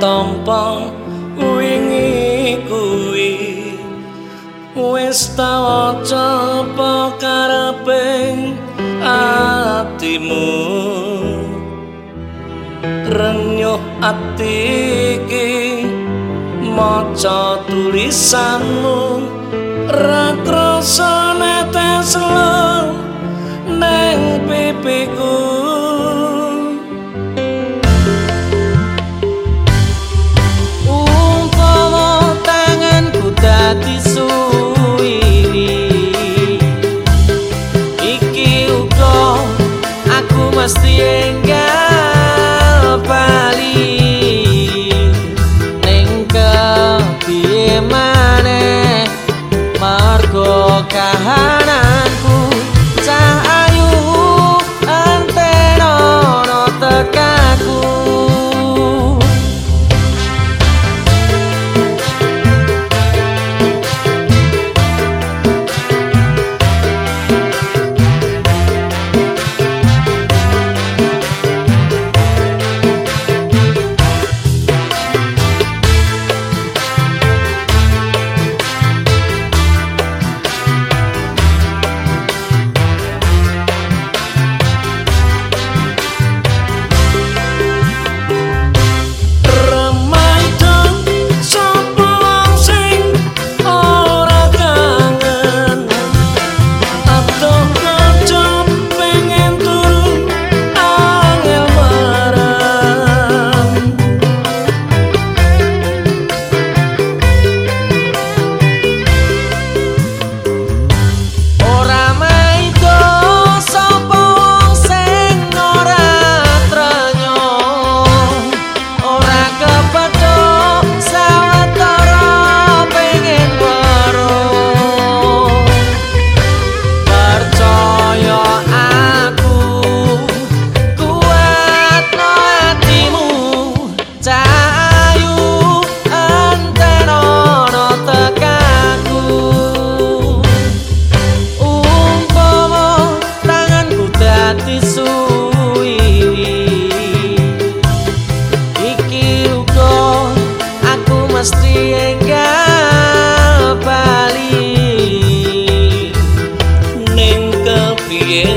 tampa wingi kuwi. Wis tawaca pokareping atimu? Renyuh ati iki maca tulisanmu. Ra krasa netes neng pipiku más tengas.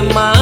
My.